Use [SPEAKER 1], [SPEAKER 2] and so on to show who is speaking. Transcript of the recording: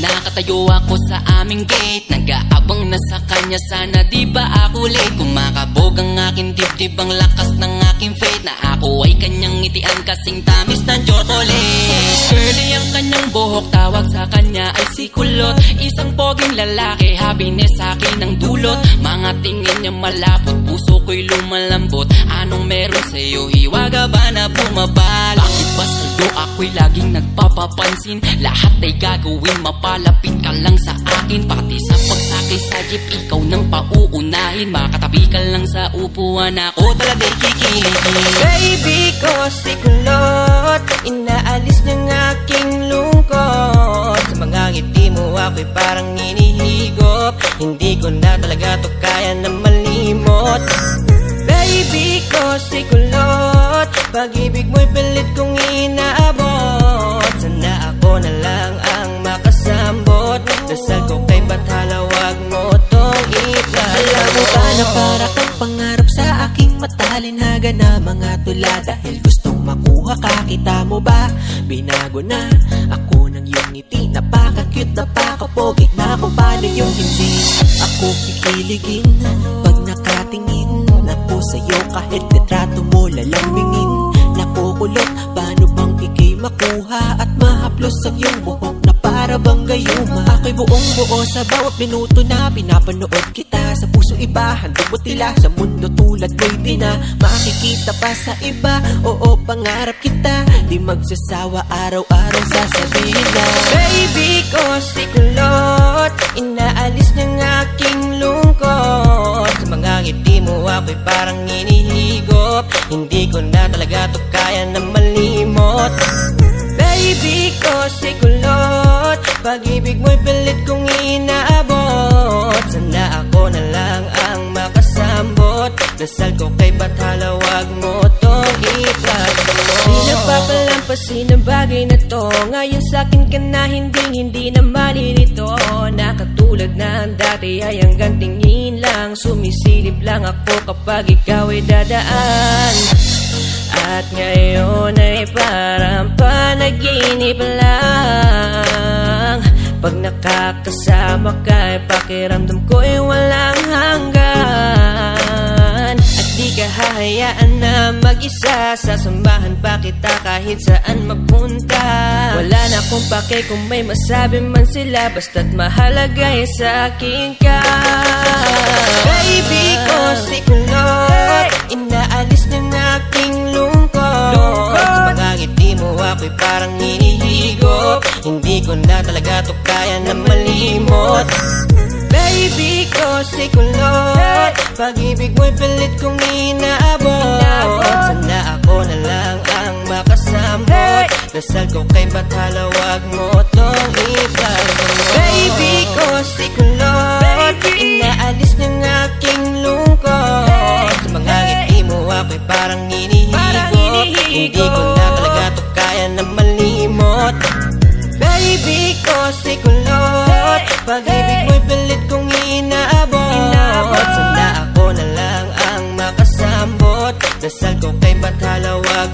[SPEAKER 1] Nakatayo ako sa aming gate. Nag-aabang na sa kanya Sana di ba ako late? Kumakabog ang aking dibdib Ang lakas ng aking faith Na ako ay kanyang ngitian Kasing tamis ng chocolate. Curly ang kanyang buhok Tawag sa kanya ay si Kulot. Isang poging lalaki Happiness sa akin ang dulot. Mga tingin niya malapot Puso ko'y lumalambot. Anong meron sa'yo? Hiwaga ba na bumabal? Bakit ba sa'yo ako'y laging nagpapapansin? Lahat ay gagawin Mapalapit ka lang sa akin. Pati sa pagsakay sa jeep Ikaw nang pauunahin. Makatabi ka lang sa upuan Ako talaga'y kikiligin.
[SPEAKER 2] Baby ko si parang inihigop. Hindi ko na talaga to kaya na malimot. Baby ko si kulot. Pag-ibig mo'y pilit kong inaabot. Sana ako na lang ang makasambot. Dasal ko kay Bathala wag mo tong ikalabot
[SPEAKER 3] Alam mo ba na para kang pangarap sa aking matalinhaga na mga tula? Dahil gustong makuha ka, kita mo ba? Binago na ako iyong ngiti. Napaka-cute, napaka-pogi na kung paano yung hindi. Ako kikiligin pag nakatingin Naku sa'yo. Kahit litrato mo lalambingin Nakukulot, paano bang ikay makuha At mahaplos ang iyong buhok? na para bang gayuma? Ako'y buong buo sa bawat minuto na pinapanood kita. Sa puso iba, handog mo tila. Sa mundo tulad mo'y di na Makikita pa sa iba. Oo, pangarap kita Di magsasawa. Araw-araw sasabihin na
[SPEAKER 2] Baby ko si kulot Inaalis ng aking lungkot. Sa mga ngiti mo ako'y parang inihigop. Hindi ko na talaga to kaya na malimot. Baby ko si kulot Pag-ibig mo'y pilit kong inaabot. Sana ako na lang ang makasambot. Dasal ko kay Bathala wag mo tong ipagdamot Di nagpapalampasin ang bagay na to. Ngayon sa'kin ka na hindi hindi na malinito Nakatulad na ang dati ay hanggang tingin lang. Sumisilip lang ako kapag ikaw ay dadaan. At ngayon ay parang panaginip lang Nakakasama ka ay pakiramdam ko ay walang hanggan. At di ka hahayaan na mag-isa Sasamahan pa kita kahit saan magpunta Wala na akong pake kung may masabi man sila Basta't mahalaga sa akin ka Baby ko si kulot Inaalis ng aking lungkot. Sa mga ngiti mo ako'y parang hinihigop Hindi ko na talaga to kaya na malimot. Baby ko si kulot Pag-ibig mo'y pilit kong inaabot. Sana ako na lang ang makasambot Dasal ko kay Bathala wag mo tong ipagdamot Baby ko si kulot Inaalis ng aking lungkot. Sa mga ngiti mo ako'y parang hinihigop Hindi ko pilit kong inaabot, inaabot. Sana ako na lang ang makasambot Dasal ko kay ba't halawag